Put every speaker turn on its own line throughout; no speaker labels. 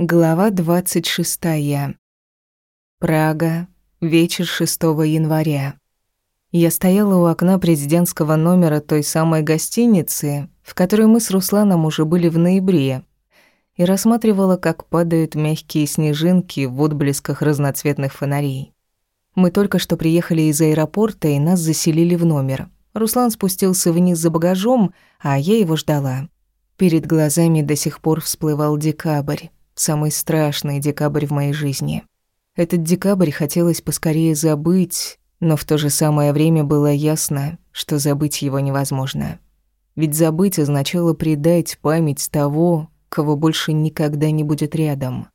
Глава 26. Прага. Вечер 6 января. Я стояла у окна президентского номера той самой гостиницы, в которой мы с Русланом уже были в ноябре, и рассматривала, как падают мягкие снежинки в отблесках разноцветных фонарей. Мы только что приехали из аэропорта, и нас заселили в номер. Руслан спустился вниз за багажом, а я его ждала. Перед глазами до сих пор всплывал декабрь самый страшный декабрь в моей жизни. Этот декабрь хотелось поскорее забыть, но в то же самое время было ясно, что забыть его невозможно. Ведь забыть означало предать память того, кого больше никогда не будет рядом.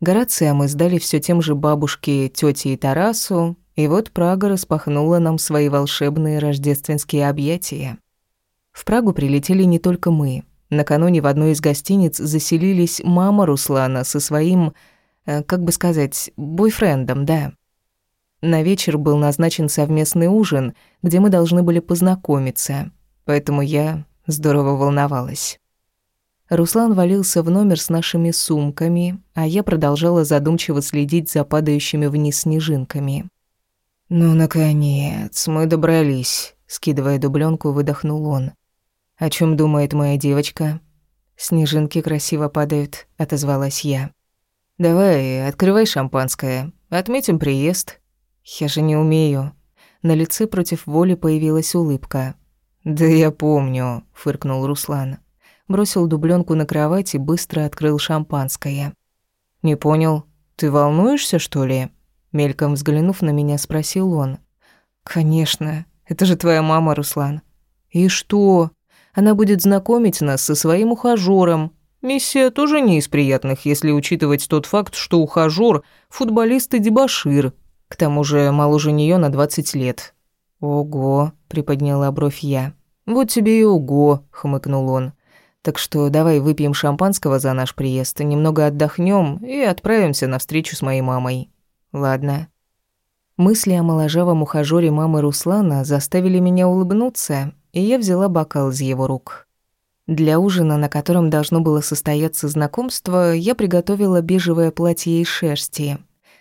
Горация мы сдали все тем же бабушке, тете и Тарасу, и вот Прага распахнула нам свои волшебные рождественские объятия. В Прагу прилетели не только мы. Накануне в одной из гостиниц заселились мама Руслана со своим, э, как бы сказать, бойфрендом, да. На вечер был назначен совместный ужин, где мы должны были познакомиться, поэтому я здорово волновалась. Руслан валился в номер с нашими сумками, а я продолжала задумчиво следить за падающими вниз снежинками. «Ну, наконец, мы добрались», — скидывая дубленку, выдохнул он. «О чем думает моя девочка?» «Снежинки красиво падают», — отозвалась я. «Давай, открывай шампанское. Отметим приезд». «Я же не умею». На лице против воли появилась улыбка. «Да я помню», — фыркнул Руслан. Бросил дубленку на кровать и быстро открыл шампанское. «Не понял. Ты волнуешься, что ли?» Мельком взглянув на меня, спросил он. «Конечно. Это же твоя мама, Руслан». «И что?» Она будет знакомить нас со своим ухажёром. Миссия тоже не из приятных, если учитывать тот факт, что ухажёр – футболист и дебошир. К тому же моложе неё на 20 лет. «Ого», – приподняла бровь я. «Вот тебе и ого», – хмыкнул он. «Так что давай выпьем шампанского за наш приезд, немного отдохнем и отправимся на встречу с моей мамой». «Ладно». Мысли о моложавом ухажёре мамы Руслана заставили меня улыбнуться, и я взяла бокал из его рук. Для ужина, на котором должно было состояться знакомство, я приготовила бежевое платье из шерсти.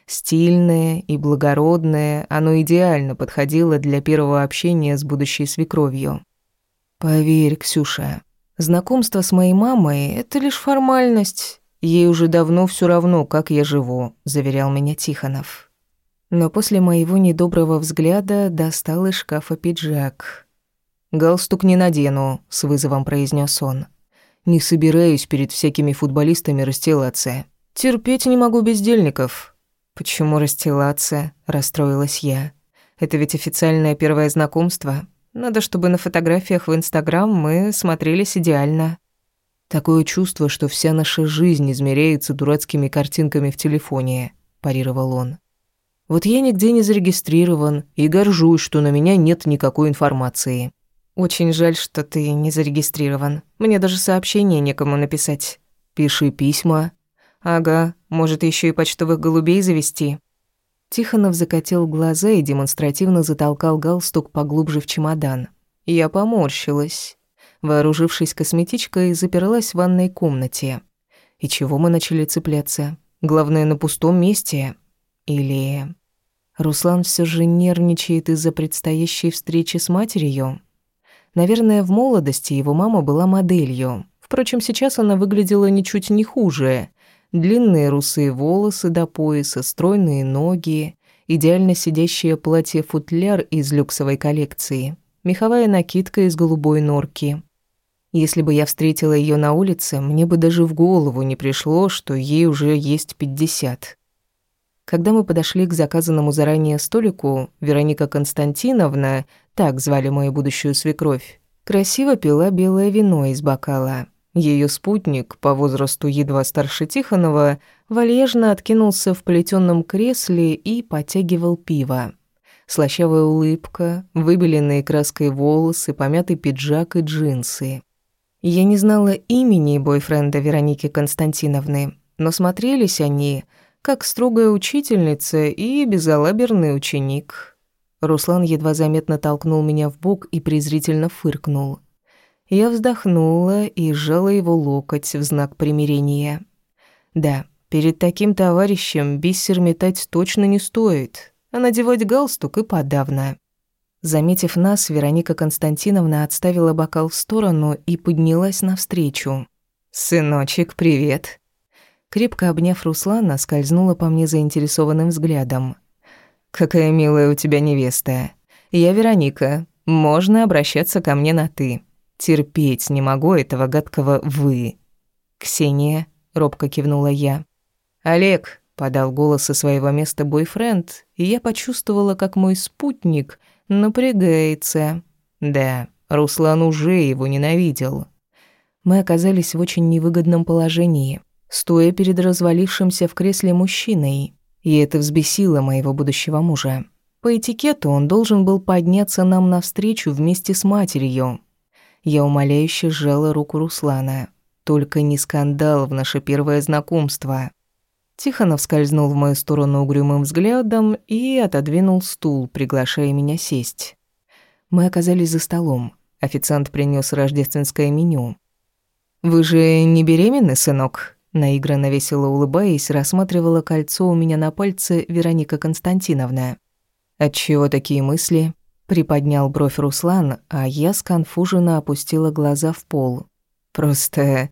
Стильное и благородное, оно идеально подходило для первого общения с будущей свекровью. «Поверь, Ксюша, знакомство с моей мамой — это лишь формальность. Ей уже давно все равно, как я живу», — заверял меня Тихонов. Но после моего недоброго взгляда достал из шкафа пиджак — «Галстук не надену», — с вызовом произнес он. «Не собираюсь перед всякими футболистами расстилаться. Терпеть не могу бездельников». «Почему расстилаться?» — расстроилась я. «Это ведь официальное первое знакомство. Надо, чтобы на фотографиях в Инстаграм мы смотрелись идеально». «Такое чувство, что вся наша жизнь измеряется дурацкими картинками в телефоне», – парировал он. «Вот я нигде не зарегистрирован и горжусь, что на меня нет никакой информации. Очень жаль, что ты не зарегистрирован. Мне даже сообщение некому написать. Пиши письма. Ага, может, еще и почтовых голубей завести. Тихонов закатил глаза и демонстративно затолкал галстук поглубже в чемодан. Я поморщилась. Вооружившись косметичкой, заперлась в ванной комнате. И чего мы начали цепляться? Главное, на пустом месте. Или... Руслан все же нервничает из-за предстоящей встречи с матерью? Наверное, в молодости его мама была моделью. Впрочем, сейчас она выглядела ничуть не хуже. Длинные русые волосы до пояса, стройные ноги, идеально сидящее платье-футляр из люксовой коллекции, меховая накидка из голубой норки. Если бы я встретила ее на улице, мне бы даже в голову не пришло, что ей уже есть пятьдесят. Когда мы подошли к заказанному заранее столику, Вероника Константиновна, так звали мою будущую свекровь, красиво пила белое вино из бокала. Ее спутник, по возрасту едва старше Тихонова, вальяжно откинулся в плетённом кресле и потягивал пиво. Слащавая улыбка, выбеленные краской волосы, помятый пиджак и джинсы. Я не знала имени бойфренда Вероники Константиновны, но смотрелись они – как строгая учительница и безалаберный ученик. Руслан едва заметно толкнул меня в бок и презрительно фыркнул. Я вздохнула и сжала его локоть в знак примирения. Да, перед таким товарищем бисер метать точно не стоит, а надевать галстук и подавно. Заметив нас, Вероника Константиновна отставила бокал в сторону и поднялась навстречу. «Сыночек, привет!» Крепко обняв Руслана, скользнула по мне заинтересованным взглядом. «Какая милая у тебя невеста. Я Вероника. Можно обращаться ко мне на «ты». Терпеть не могу этого гадкого «вы». «Ксения», — робко кивнула я. «Олег», — подал голос со своего места бойфренд, и я почувствовала, как мой спутник напрягается. Да, Руслан уже его ненавидел. Мы оказались в очень невыгодном положении, стоя перед развалившимся в кресле мужчиной, и это взбесило моего будущего мужа. По этикету он должен был подняться нам навстречу вместе с матерью. Я умоляюще сжала руку Руслана. Только не скандал в наше первое знакомство. Тихонов скользнул в мою сторону угрюмым взглядом и отодвинул стул, приглашая меня сесть. Мы оказались за столом. Официант принес рождественское меню. «Вы же не беременны, сынок?» Наигранно весело улыбаясь, рассматривала кольцо у меня на пальце Вероника Константиновна. «Отчего такие мысли?» Приподнял бровь Руслан, а я сконфуженно опустила глаза в пол. «Просто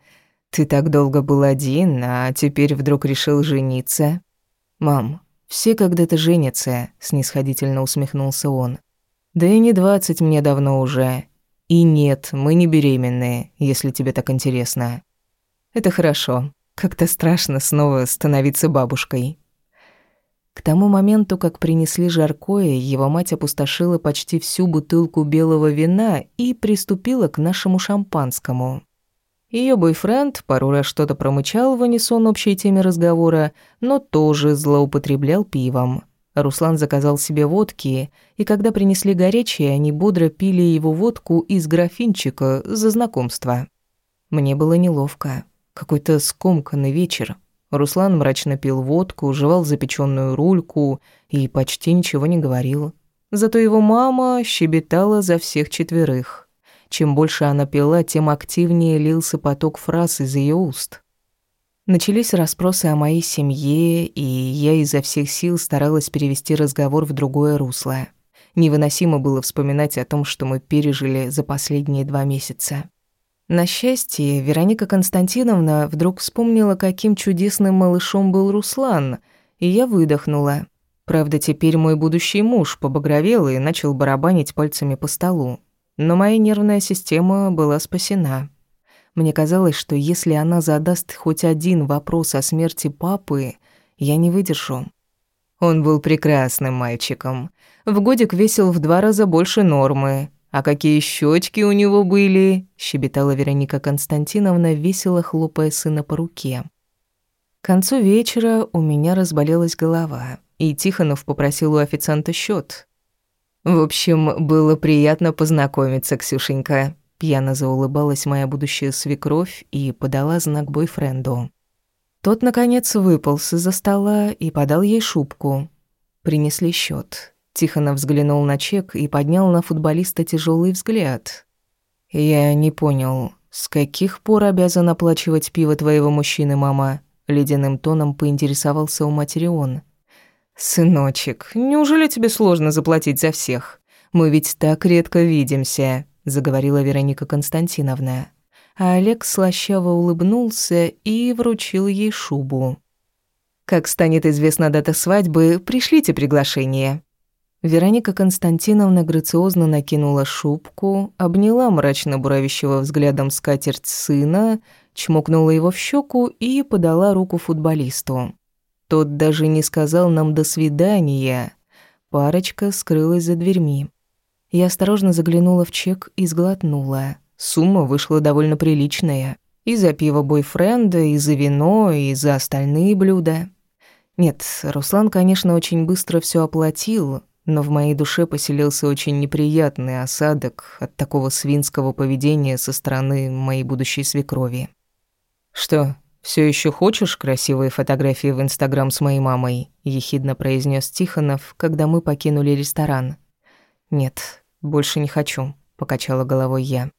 ты так долго был один, а теперь вдруг решил жениться?» «Мам, все когда-то женятся», — снисходительно усмехнулся он. «Да и не двадцать мне давно уже. И нет, мы не беременные, если тебе так интересно». «Это хорошо. Как-то страшно снова становиться бабушкой». К тому моменту, как принесли жаркое, его мать опустошила почти всю бутылку белого вина и приступила к нашему шампанскому. Ее бойфренд пару раз что-то промычал в унисон общей теме разговора, но тоже злоупотреблял пивом. Руслан заказал себе водки, и когда принесли горячее, они бодро пили его водку из графинчика за знакомство. Мне было неловко. Какой-то скомканный вечер. Руслан мрачно пил водку, жевал запеченную рульку и почти ничего не говорил. Зато его мама щебетала за всех четверых. Чем больше она пила, тем активнее лился поток фраз из ее уст. Начались расспросы о моей семье, и я изо всех сил старалась перевести разговор в другое русло. Невыносимо было вспоминать о том, что мы пережили за последние два месяца. На счастье, Вероника Константиновна вдруг вспомнила, каким чудесным малышом был Руслан, и я выдохнула. Правда, теперь мой будущий муж побагровел и начал барабанить пальцами по столу. Но моя нервная система была спасена. Мне казалось, что если она задаст хоть один вопрос о смерти папы, я не выдержу. Он был прекрасным мальчиком. В годик весил в два раза больше нормы, «А какие щечки у него были!» — щебетала Вероника Константиновна, весело хлопая сына по руке. К концу вечера у меня разболелась голова, и Тихонов попросил у официанта счет. «В общем, было приятно познакомиться, Ксюшенька», — пьяно заулыбалась моя будущая свекровь и подала знак бойфренду. Тот, наконец, выполз из-за стола и подал ей шубку. Принесли счет. Тихонов взглянул на чек и поднял на футболиста тяжелый взгляд. «Я не понял, с каких пор обязан оплачивать пиво твоего мужчины, мама?» Ледяным тоном поинтересовался у матери он. «Сыночек, неужели тебе сложно заплатить за всех? Мы ведь так редко видимся», — заговорила Вероника Константиновна. А Олег слащаво улыбнулся и вручил ей шубу. «Как станет известна дата свадьбы, пришлите приглашение. Вероника Константиновна грациозно накинула шубку, обняла мрачно буравящего взглядом скатерть сына, чмокнула его в щеку и подала руку футболисту. Тот даже не сказал нам «до свидания». Парочка скрылась за дверьми. Я осторожно заглянула в чек и сглотнула. Сумма вышла довольно приличная. И за пиво бойфренда, и за вино, и за остальные блюда. Нет, Руслан, конечно, очень быстро все оплатил, но в моей душе поселился очень неприятный осадок от такого свинского поведения со стороны моей будущей свекрови. «Что, все еще хочешь красивые фотографии в Инстаграм с моей мамой?» – ехидно произнес Тихонов, когда мы покинули ресторан. «Нет, больше не хочу», – покачала головой я.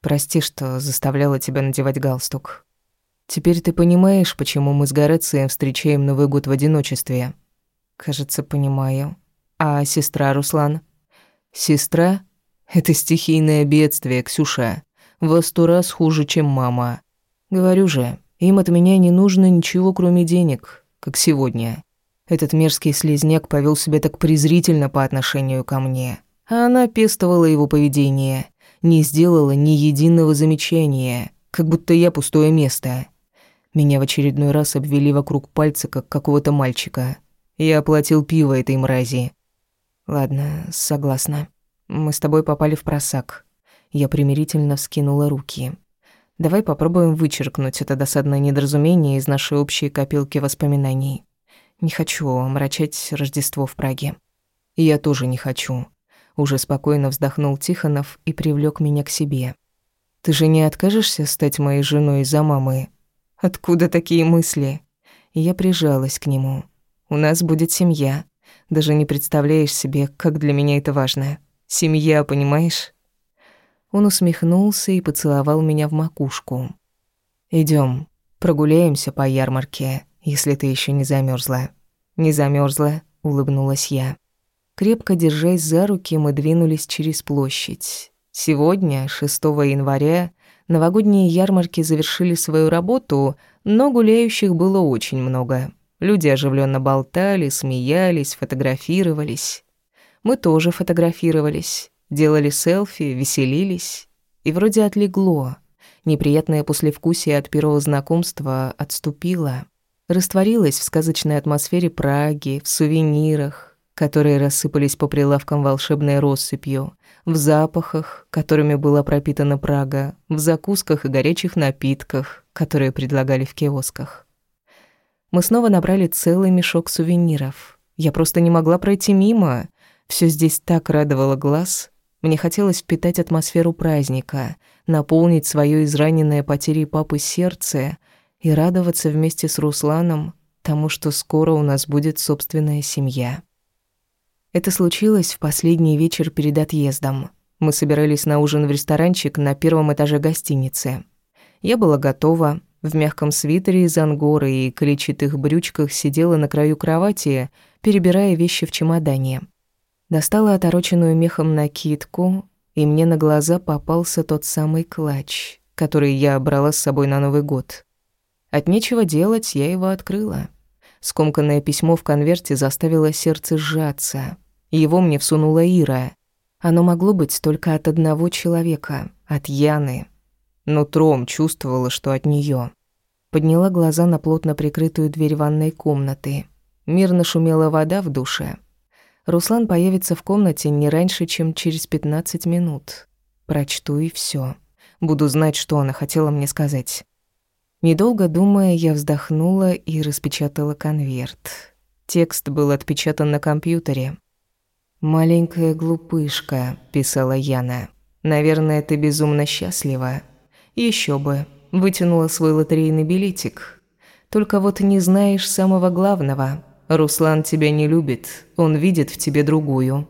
«Прости, что заставляла тебя надевать галстук». Теперь ты понимаешь, почему мы с Горацием встречаем Новый год в одиночестве? Кажется, понимаю. А сестра Руслан? Сестра? Это стихийное бедствие, Ксюша. Во сто раз хуже, чем мама. Говорю же, им от меня не нужно ничего, кроме денег, как сегодня. Этот мерзкий слезняк повел себя так презрительно по отношению ко мне. А она пестовала его поведение, не сделала ни единого замечания, как будто я пустое место. Меня в очередной раз обвели вокруг пальца, как какого-то мальчика. Я оплатил пиво этой мрази. Ладно, согласна. Мы с тобой попали в просак. Я примирительно вскинула руки. Давай попробуем вычеркнуть это досадное недоразумение из нашей общей копилки воспоминаний. Не хочу омрачать Рождество в Праге. Я тоже не хочу. Уже спокойно вздохнул Тихонов и привлёк меня к себе. Ты же не откажешься стать моей женой из-за мамы? Откуда такие мысли? Я прижалась к нему. У нас будет семья. Даже не представляешь себе, как для меня это важно. Семья, понимаешь? Он усмехнулся и поцеловал меня в макушку. Идём, прогуляемся по ярмарке если ты еще не замерзла. Не замерзла, улыбнулась я. Крепко держась за руки, мы двинулись через площадь. Сегодня, 6 января, новогодние ярмарки завершили свою работу, но гуляющих было очень много. Люди оживленно болтали, смеялись, фотографировались. Мы тоже фотографировались, делали селфи, веселились. И вроде отлегло. Неприятное послевкусие от первого знакомства отступило растворилась в сказочной атмосфере Праги, в сувенирах, которые рассыпались по прилавкам волшебной россыпью, в запахах, которыми была пропитана Прага, в закусках и горячих напитках, которые предлагали в киосках. Мы снова набрали целый мешок сувениров. Я просто не могла пройти мимо. Все здесь так радовало глаз. Мне хотелось впитать атмосферу праздника, наполнить свое израненное потерей папы сердце — и радоваться вместе с Русланом тому, что скоро у нас будет собственная семья. Это случилось в последний вечер перед отъездом. Мы собирались на ужин в ресторанчик на первом этаже гостиницы. Я была готова, в мягком свитере из ангоры и клетчатых брючках сидела на краю кровати, перебирая вещи в чемодане. Достала отороченную мехом накидку, и мне на глаза попался тот самый клатч, который я брала с собой на Новый год. От нечего делать я его открыла. Скомканное письмо в конверте заставило сердце сжаться. Его мне всунула Ира. Оно могло быть только от одного человека, от Яны. Но Тром чувствовала, что от неё. Подняла глаза на плотно прикрытую дверь ванной комнаты. Мирно шумела вода в душе. Руслан появится в комнате не раньше, чем через 15 минут. Прочту и всё. Буду знать, что она хотела мне сказать. Недолго думая, я вздохнула и распечатала конверт. Текст был отпечатан на компьютере. «Маленькая глупышка», — писала Яна. «Наверное, ты безумно счастлива. Еще бы, вытянула свой лотерейный билетик. Только вот не знаешь самого главного. Руслан тебя не любит, он видит в тебе другую.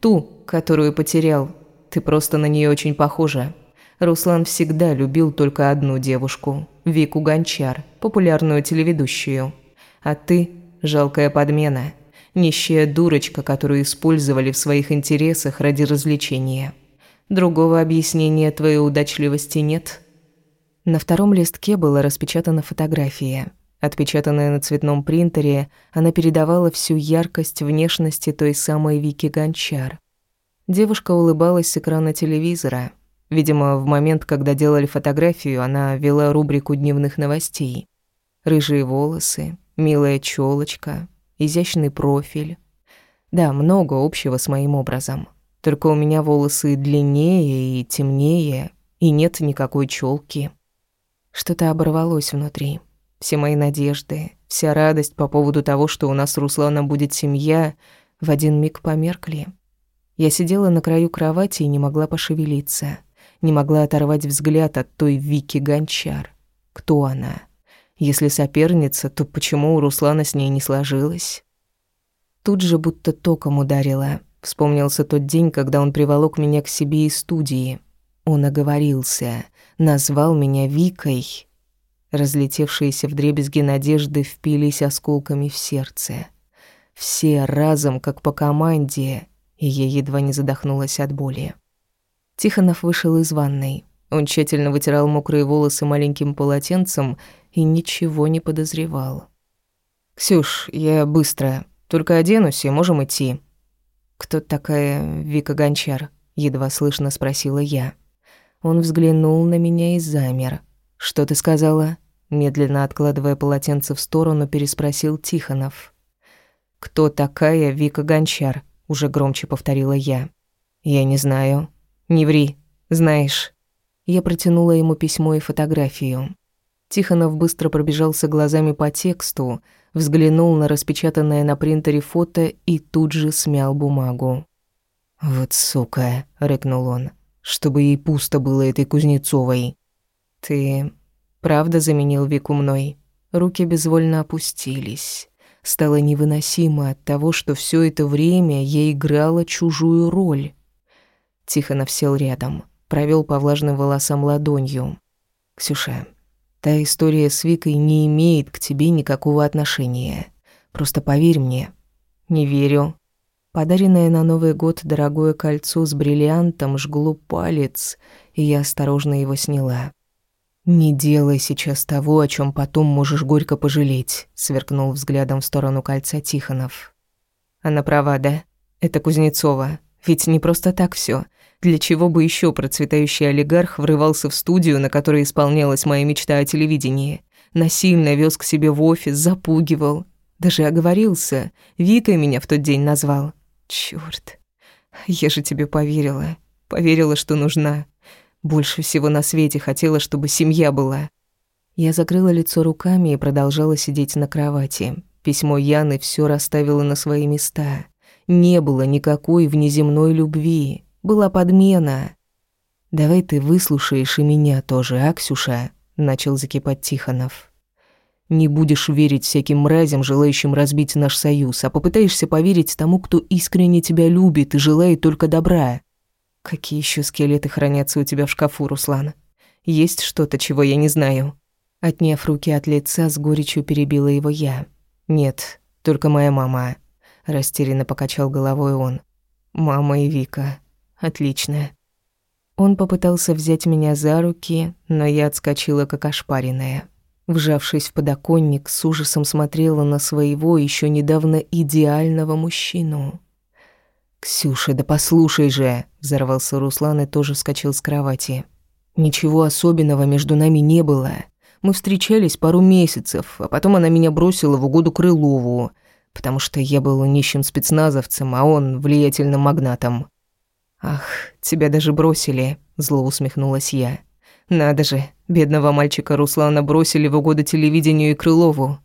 Ту, которую потерял. Ты просто на нее очень похожа. Руслан всегда любил только одну девушку – Вику Гончар, популярную телеведущую. А ты – жалкая подмена, нищая дурочка, которую использовали в своих интересах ради развлечения. Другого объяснения твоей удачливости нет. На втором листке была распечатана фотография. Отпечатанная на цветном принтере, она передавала всю яркость внешности той самой Вики Гончар. Девушка улыбалась с экрана телевизора – Видимо, в момент, когда делали фотографию, она вела рубрику дневных новостей. Рыжие волосы, милая челочка, изящный профиль. Да, много общего с моим образом. Только у меня волосы длиннее и темнее, и нет никакой челки. Что-то оборвалось внутри. Все мои надежды, вся радость по поводу того, что у нас с Русланом будет семья, в один миг померкли. Я сидела на краю кровати и не могла пошевелиться не могла оторвать взгляд от той Вики Гончар. Кто она? Если соперница, то почему у Руслана с ней не сложилось? Тут же будто током ударила. Вспомнился тот день, когда он приволок меня к себе из студии. Он оговорился, назвал меня Викой. Разлетевшиеся вдребезги надежды впились осколками в сердце. Все разом, как по команде, и я едва не задохнулась от боли. Тихонов вышел из ванной. Он тщательно вытирал мокрые волосы маленьким полотенцем и ничего не подозревал. «Ксюш, я быстро. Только оденусь и можем идти». «Кто такая Вика Гончар?» — едва слышно спросила я. Он взглянул на меня и замер. «Что ты сказала?» Медленно откладывая полотенце в сторону, переспросил Тихонов. «Кто такая Вика Гончар?» — уже громче повторила я. «Я не знаю». «Не ври. Знаешь». Я протянула ему письмо и фотографию. Тихонов быстро пробежался глазами по тексту, взглянул на распечатанное на принтере фото и тут же смял бумагу. «Вот сука», — рыкнул он, — «чтобы ей пусто было этой Кузнецовой». «Ты правда заменил Вику мной?» Руки безвольно опустились. Стало невыносимо от того, что все это время я играла чужую роль. Тихонов сел рядом, провел по влажным волосам ладонью. «Ксюша, та история с Викой не имеет к тебе никакого отношения. Просто поверь мне». «Не верю». Подаренное на Новый год дорогое кольцо с бриллиантом жгло палец, и я осторожно его сняла. «Не делай сейчас того, о чем потом можешь горько пожалеть», — сверкнул взглядом в сторону кольца Тихонов. «Она права, да? Это Кузнецова. Ведь не просто так все. Для чего бы еще процветающий олигарх врывался в студию, на которой исполнялась моя мечта о телевидении? Насильно вез к себе в офис, запугивал. Даже оговорился. Викой меня в тот день назвал. Чёрт. Я же тебе поверила. Поверила, что нужна. Больше всего на свете хотела, чтобы семья была. Я закрыла лицо руками и продолжала сидеть на кровати. Письмо Яны все расставило на свои места. Не было никакой внеземной любви была подмена. «Давай ты выслушаешь и меня тоже, а, Ксюша?» — начал закипать Тихонов. «Не будешь верить всяким мразям, желающим разбить наш союз, а попытаешься поверить тому, кто искренне тебя любит и желает только добра. Какие еще скелеты хранятся у тебя в шкафу, Руслан? Есть что-то, чего я не знаю?» Отняв руки от лица, с горечью перебила его я. «Нет, только моя мама», — растерянно покачал головой он. «Мама и Вика. Отлично. Он попытался взять меня за руки, но я отскочила как ошпаренная. Вжавшись в подоконник, с ужасом смотрела на своего еще недавно идеального мужчину. «Ксюша, да послушай же!» — взорвался Руслан и тоже вскочил с кровати. «Ничего особенного между нами не было. Мы встречались пару месяцев, а потом она меня бросила в угоду Крылову, потому что я был нищим спецназовцем, а он влиятельным магнатом. «Ах, тебя даже бросили», — зло усмехнулась я. «Надо же, бедного мальчика Руслана бросили в угоду телевидению и Крылову.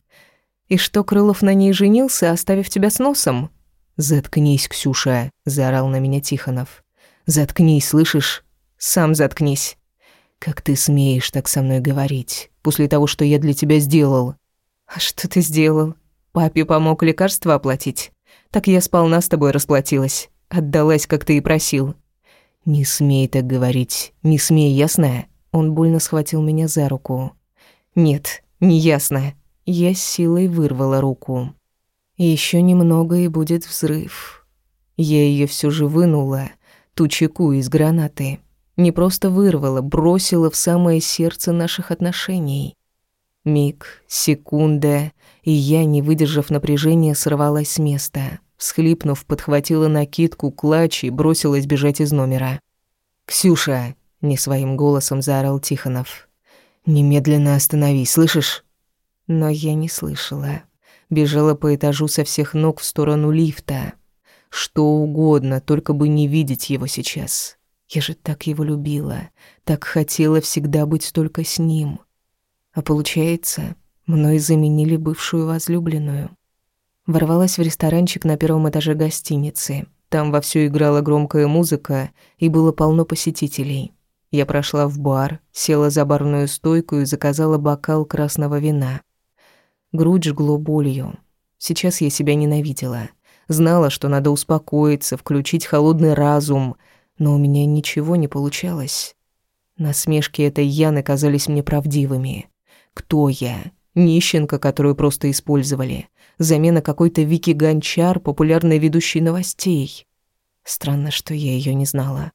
И что, Крылов на ней женился, оставив тебя с носом?» «Заткнись, Ксюша», — заорал на меня Тихонов. «Заткнись, слышишь? Сам заткнись. Как ты смеешь так со мной говорить, после того, что я для тебя сделал?» «А что ты сделал? Папе помог лекарства оплатить? Так я сполна с тобой расплатилась». Отдалась, как ты и просил. Не смей так говорить. Не смей, ясно? Он больно схватил меня за руку. Нет, не ясно. Я с силой вырвала руку. Еще немного и будет взрыв. Я ее все же вынула, ту чеку из гранаты. Не просто вырвала, бросила в самое сердце наших отношений. Миг, секунда, и я, не выдержав напряжения, сорвалась с места. Схлипнув, подхватила накидку, клатч и бросилась бежать из номера. «Ксюша!» — не своим голосом заорал Тихонов. «Немедленно остановись, слышишь?» Но я не слышала. Бежала по этажу со всех ног в сторону лифта. Что угодно, только бы не видеть его сейчас. Я же так его любила, так хотела всегда быть только с ним. А получается, мной заменили бывшую возлюбленную. Ворвалась в ресторанчик на первом этаже гостиницы. Там вовсю играла громкая музыка, и было полно посетителей. Я прошла в бар, села за барную стойку и заказала бокал красного вина. Грудь жгло болью. Сейчас я себя ненавидела. Знала, что надо успокоиться, включить холодный разум, но у меня ничего не получалось. Насмешки этой Яны казались мне правдивыми. Кто я? Нищенка, которую просто использовали. Замена какой-то Вики Гончар, популярной ведущей новостей. Странно, что я ее не знала.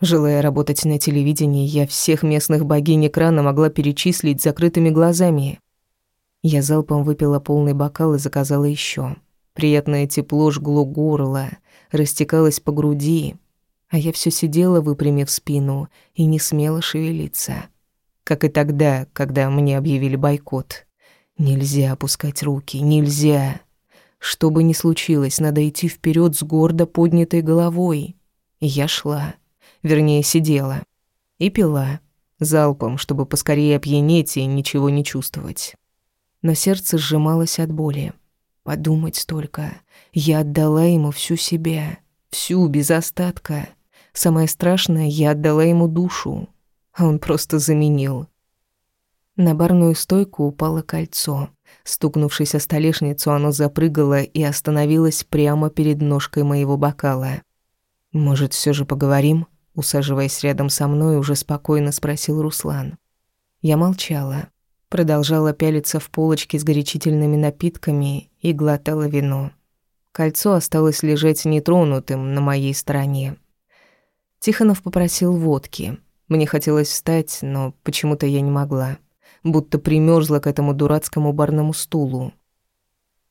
Желая работать на телевидении, я всех местных богинь экрана могла перечислить закрытыми глазами. Я залпом выпила полный бокал и заказала еще. Приятное тепло жгло горло, растекалось по груди, а я все сидела, выпрямив спину, и не смела шевелиться. Как и тогда, когда мне объявили бойкот. Нельзя опускать руки, нельзя. Что бы ни случилось, надо идти вперед с гордо поднятой головой. И я шла, вернее, сидела и пила залпом, чтобы поскорее опьянеть и ничего не чувствовать. Но сердце сжималось от боли. Подумать столько. Я отдала ему всю себя, всю, без остатка. Самое страшное, я отдала ему душу, а он просто заменил. На барную стойку упало кольцо. Стукнувшись о столешницу, оно запрыгало и остановилось прямо перед ножкой моего бокала. «Может, все же поговорим?» Усаживаясь рядом со мной, уже спокойно спросил Руслан. Я молчала, продолжала пялиться в полочке с горячительными напитками и глотала вино. Кольцо осталось лежать нетронутым на моей стороне. Тихонов попросил водки. Мне хотелось встать, но почему-то я не могла будто примерзла к этому дурацкому барному стулу.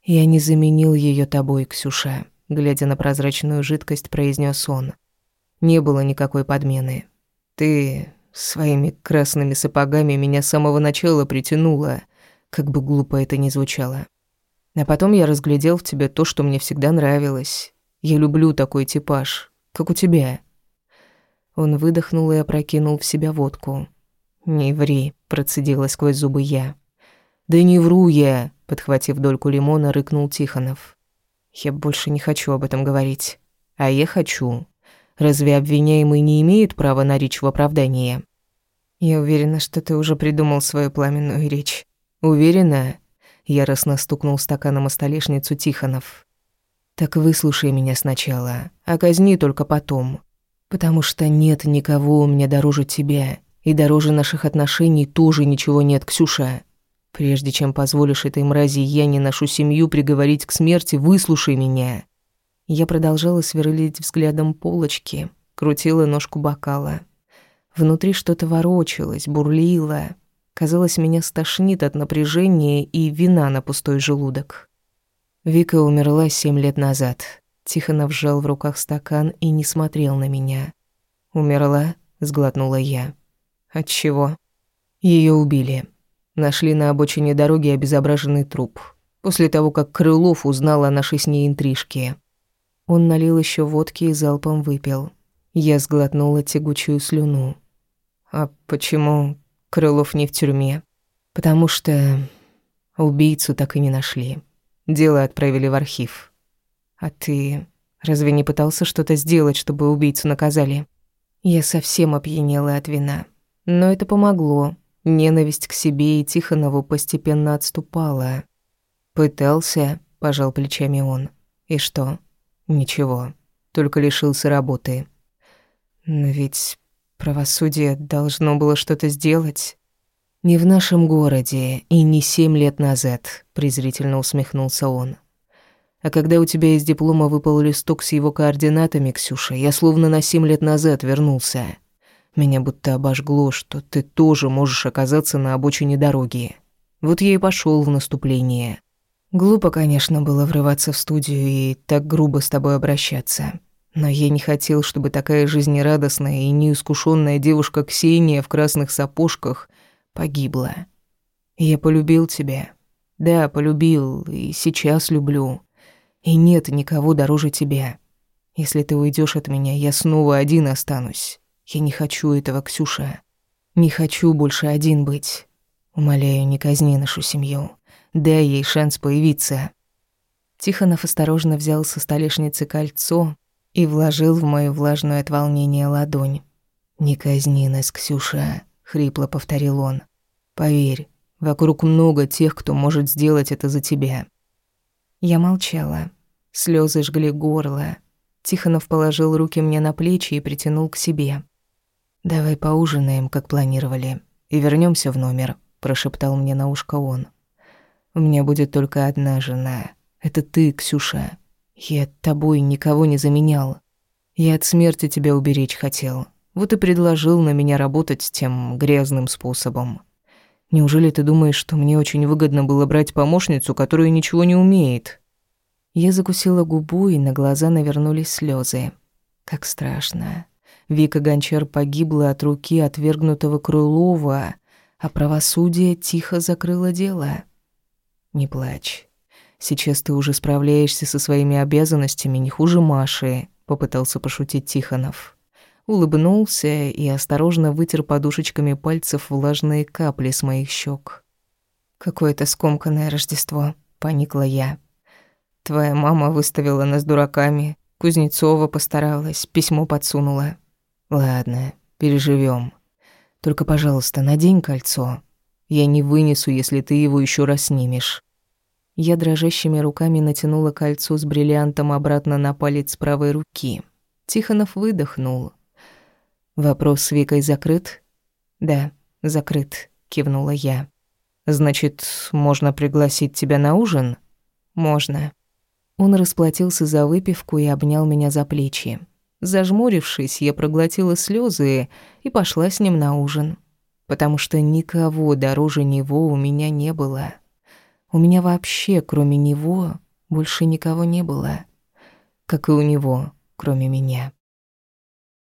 «Я не заменил ее тобой, Ксюша», — глядя на прозрачную жидкость, произнес он. «Не было никакой подмены. Ты своими красными сапогами меня с самого начала притянула, как бы глупо это ни звучало. А потом я разглядел в тебе то, что мне всегда нравилось. Я люблю такой типаж, как у тебя». Он выдохнул и опрокинул в себя водку. «Не ври», — процедила сквозь зубы я. «Да не вру я», — подхватив дольку лимона, рыкнул Тихонов. «Я больше не хочу об этом говорить. А я хочу. Разве обвиняемый не имеет права на речь в оправдании?» «Я уверена, что ты уже придумал свою пламенную речь». «Уверена?» — яростно стукнул стаканом о столешницу Тихонов. «Так выслушай меня сначала, а казни только потом. Потому что нет никого у меня дороже тебя, и дороже наших отношений тоже ничего нет, Ксюша. Прежде чем позволишь этой мрази я не нашу семью приговорить к смерти, выслушай меня». Я продолжала сверлить взглядом полочки, крутила ножку бокала. Внутри что-то ворочалось, бурлило. Казалось, меня стошнит от напряжения и вина на пустой желудок. Вика умерла семь лет назад. Тихонов сжал в руках стакан и не смотрел на меня. «Умерла?» — сглотнула я. От чего? Ее убили. Нашли на обочине дороги обезображенный труп. После того, как Крылов узнал о нашей с ней интрижке. Он налил еще водки и залпом выпил. Я сглотнула тягучую слюну. А почему Крылов не в тюрьме? Потому что убийцу так и не нашли. Дело отправили в архив. А ты разве не пытался что-то сделать, чтобы убийцу наказали? Я совсем опьянела от вина. Но это помогло. Ненависть к себе и Тихонову постепенно отступала. «Пытался», — пожал плечами он. «И что?» «Ничего. Только лишился работы». «Но ведь правосудие должно было что-то сделать». «Не в нашем городе и не семь лет назад», — презрительно усмехнулся он. «А когда у тебя из диплома выпал листок с его координатами, Ксюша, я словно на семь лет назад вернулся». Меня будто обожгло, что ты тоже можешь оказаться на обочине дороги. Вот я и пошел в наступление. Глупо, конечно, было врываться в студию и так грубо с тобой обращаться. Но я не хотел, чтобы такая жизнерадостная и неискушенная девушка Ксения в красных сапожках погибла. Я полюбил тебя. Да, полюбил, и сейчас люблю. И нет никого дороже тебя. Если ты уйдешь от меня, я снова один останусь. Я не хочу этого, Ксюша. Не хочу больше один быть. Умоляю, не казни нашу семью. Дай ей шанс появиться. Тихонов осторожно взял со столешницы кольцо и вложил в мою влажную от волнения ладонь. «Не казни нас, Ксюша», — хрипло повторил он. «Поверь, вокруг много тех, кто может сделать это за тебя». Я молчала. Слезы жгли горло. Тихонов положил руки мне на плечи и притянул к себе. «Давай поужинаем, как планировали, и вернемся в номер», — прошептал мне на ушко он. «У меня будет только одна жена. Это ты, Ксюша. Я тобой никого не заменял. Я от смерти тебя уберечь хотел. Вот и предложил на меня работать тем грязным способом. Неужели ты думаешь, что мне очень выгодно было брать помощницу, которая ничего не умеет?» Я закусила губу, и на глаза навернулись слезы. Как страшно. Вика Гончар погибла от руки отвергнутого Крылова, а правосудие тихо закрыло дело. Не плачь. Сейчас ты уже справляешься со своими обязанностями не хуже Маши, попытался пошутить Тихонов. Улыбнулся и осторожно вытер подушечками пальцев влажные капли с моих щек. Какое-то скомканное Рождество, поникла я. Твоя мама выставила нас дураками, Кузнецова постаралась, письмо подсунула. Ладно, переживем. Только, пожалуйста, надень кольцо. Я не вынесу, если ты его еще раз снимешь. Я дрожащими руками натянула кольцо с бриллиантом обратно на палец правой руки. Тихонов выдохнул. Вопрос с Викой закрыт? Да, закрыт, кивнула я. Значит, можно пригласить тебя на ужин? Можно. Он расплатился за выпивку и обнял меня за плечи. Зажмурившись, я проглотила слезы и пошла с ним на ужин, потому что никого дороже него у меня не было. У меня вообще, кроме него, больше никого не было, как и у него, кроме меня.